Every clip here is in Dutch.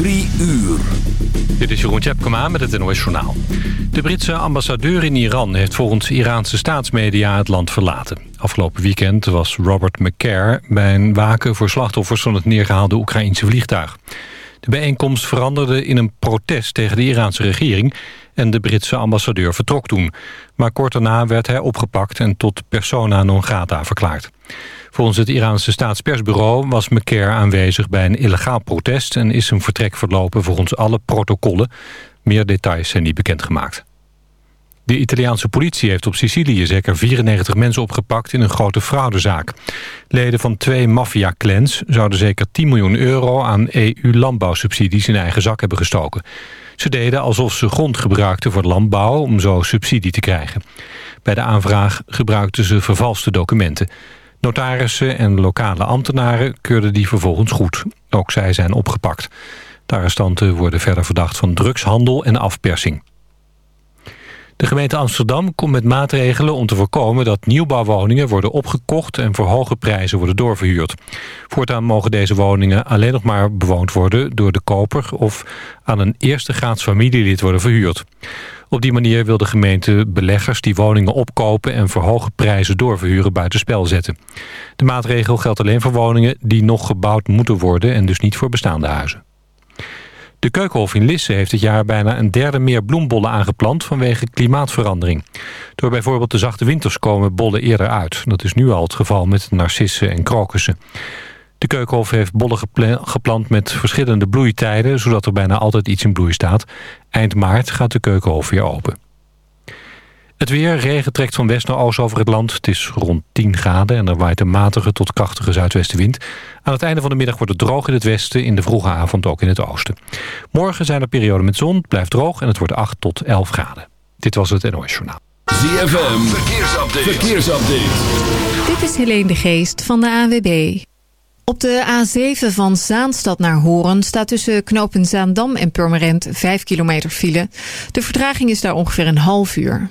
Drie uur. Dit is Jeroen Tjepkema met het NOS Journaal. De Britse ambassadeur in Iran heeft volgens Iraanse staatsmedia het land verlaten. Afgelopen weekend was Robert McCare bij een waken voor slachtoffers van het neergehaalde Oekraïnse vliegtuig. De bijeenkomst veranderde in een protest tegen de Iraanse regering... en de Britse ambassadeur vertrok toen. Maar kort daarna werd hij opgepakt en tot persona non grata verklaard. Volgens het Iraanse staatspersbureau was McCare aanwezig bij een illegaal protest... en is zijn vertrek verlopen volgens alle protocollen. Meer details zijn niet bekendgemaakt. De Italiaanse politie heeft op Sicilië zeker 94 mensen opgepakt in een grote fraudezaak. Leden van twee maffia-clans zouden zeker 10 miljoen euro aan EU-landbouwsubsidies in eigen zak hebben gestoken. Ze deden alsof ze grond gebruikten voor landbouw om zo subsidie te krijgen. Bij de aanvraag gebruikten ze vervalste documenten. Notarissen en lokale ambtenaren keurden die vervolgens goed. Ook zij zijn opgepakt. De arrestanten worden verder verdacht van drugshandel en afpersing. De gemeente Amsterdam komt met maatregelen om te voorkomen dat nieuwbouwwoningen worden opgekocht en voor hoge prijzen worden doorverhuurd. Voortaan mogen deze woningen alleen nog maar bewoond worden door de koper of aan een eerste graads familielid worden verhuurd. Op die manier wil de gemeente beleggers die woningen opkopen en voor hoge prijzen doorverhuren buitenspel zetten. De maatregel geldt alleen voor woningen die nog gebouwd moeten worden en dus niet voor bestaande huizen. De Keukenhof in Lisse heeft dit jaar bijna een derde meer bloembollen aangeplant vanwege klimaatverandering. Door bijvoorbeeld de zachte winters komen bollen eerder uit. Dat is nu al het geval met narcissen en krokussen. De Keukenhof heeft bollen geplant met verschillende bloeitijden... zodat er bijna altijd iets in bloei staat. Eind maart gaat de Keukenhof weer open. Het weer, regen trekt van west naar oost over het land. Het is rond 10 graden en er waait een matige tot krachtige zuidwestenwind. Aan het einde van de middag wordt het droog in het westen... in de vroege avond ook in het oosten. Morgen zijn er perioden met zon, het blijft droog... en het wordt 8 tot 11 graden. Dit was het NOS Journaal. ZFM, verkeersupdate. verkeersupdate. Dit is Helene de Geest van de AWB. Op de A7 van Zaanstad naar Horen staat tussen knopen Zaandam en Purmerend 5 kilometer file. De vertraging is daar ongeveer een half uur.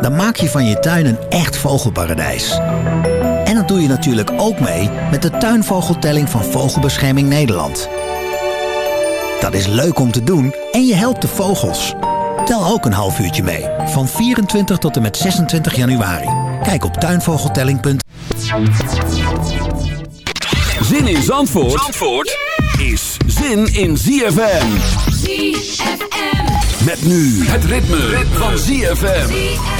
dan maak je van je tuin een echt vogelparadijs. En dat doe je natuurlijk ook mee met de tuinvogeltelling van Vogelbescherming Nederland. Dat is leuk om te doen en je helpt de vogels. Tel ook een half uurtje mee, van 24 tot en met 26 januari. Kijk op tuinvogeltelling.nl Zin in Zandvoort, Zandvoort is zin in ZFM. ZFM. Met nu het ritme, van ZFM.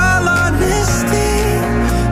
honesty,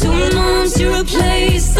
to replace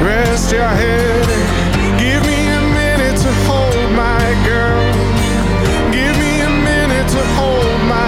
Rest your head. Give me a minute to hold my girl. Give me a minute to hold my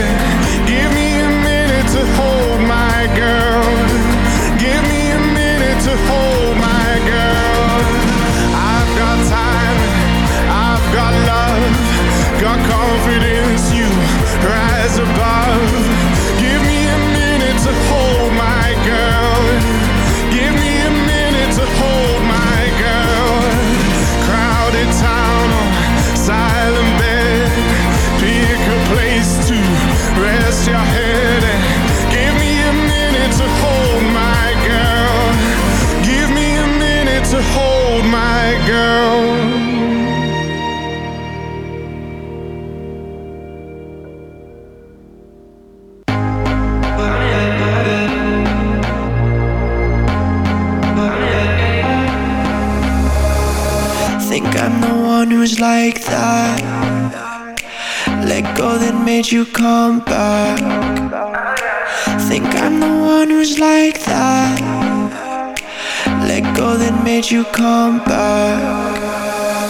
Think I'm the one who's like that. Let go that made you come back. Think I'm the one who's like. Go that made you come back.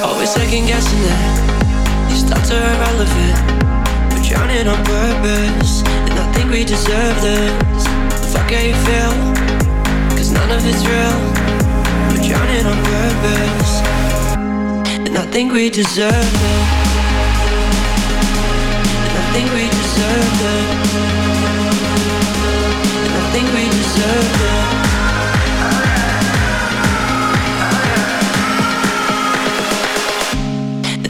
Always second guessing it. These thoughts are irrelevant. We're drowning on purpose. And I think we deserve this. Fuck how you feel. Cause none of it's real. We're drowning on purpose. And I think we deserve it. And I think we deserve it. And I think we deserve it.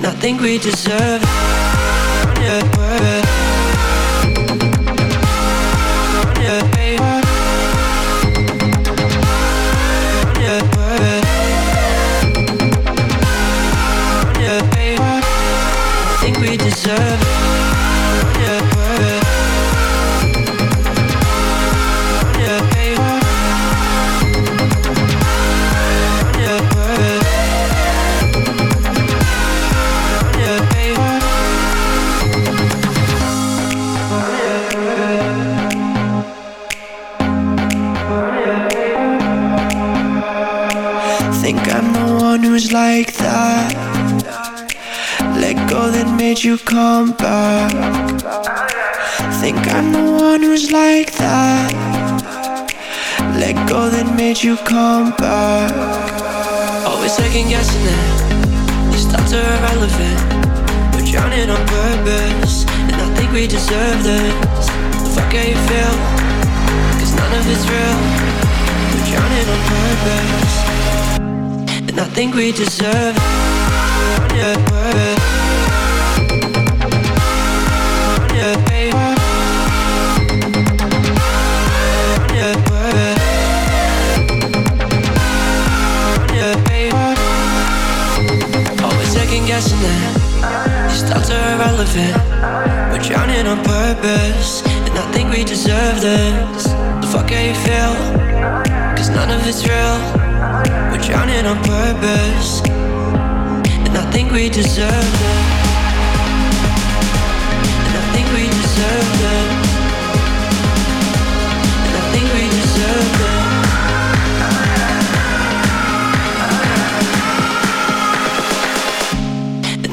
And I think we deserve it. Yeah, you come back. Think I'm the one who's like that. Let go that made you come back. Always second guessing it. These thoughts are irrelevant. We're drowning on purpose. And I think we deserve this. Fuck how you feel. Cause none of it's real. We're drowning on purpose. And I think we deserve it. We're drowning on purpose, and I think we deserve this. The fuck how you feel? Cause none of it's real. We're drowning on purpose, and I think we deserve it. And I think we deserve it.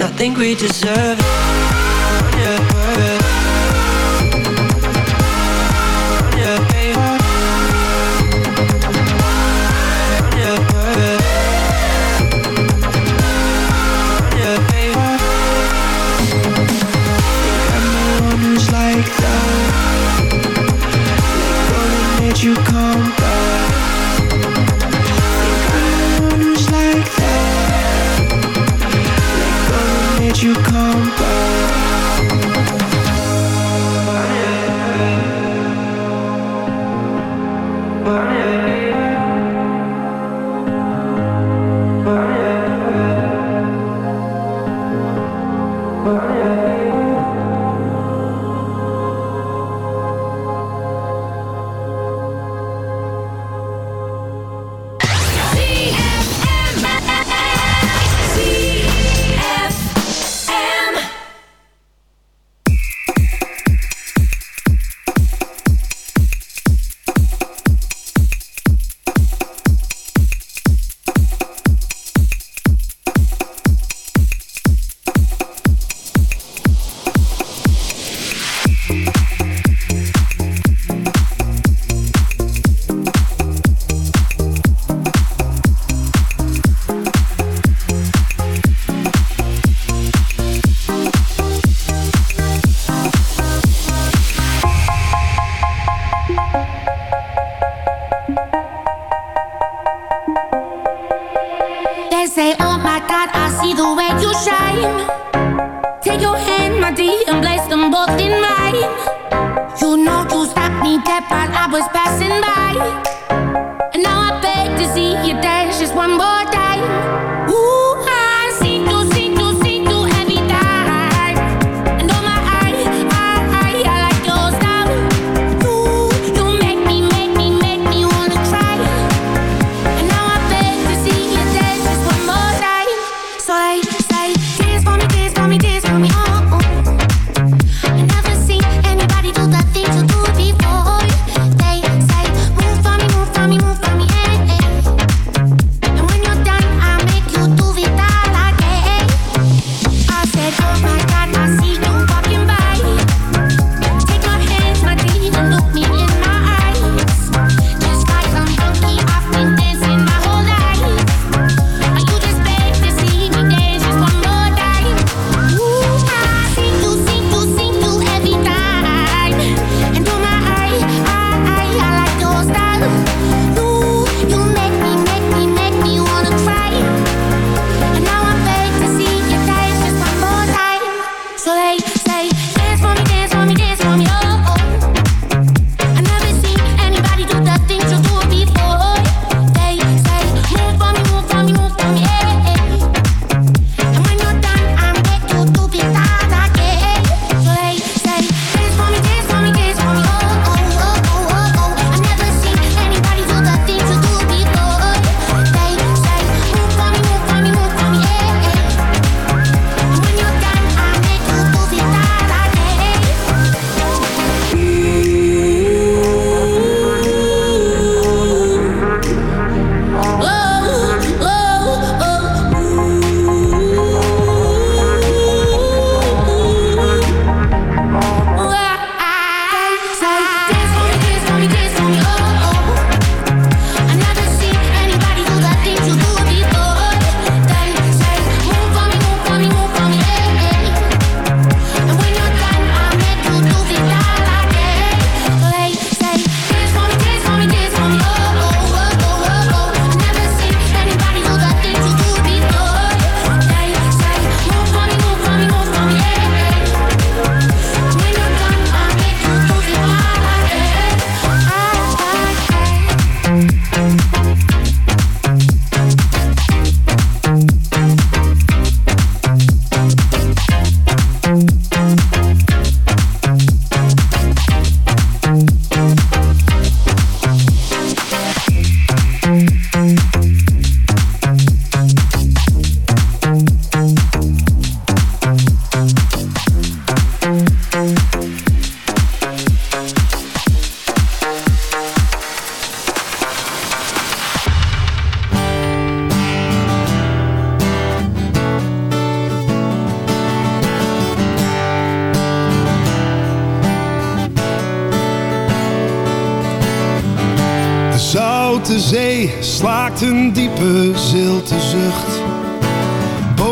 I think we deserve it.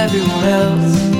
Everyone else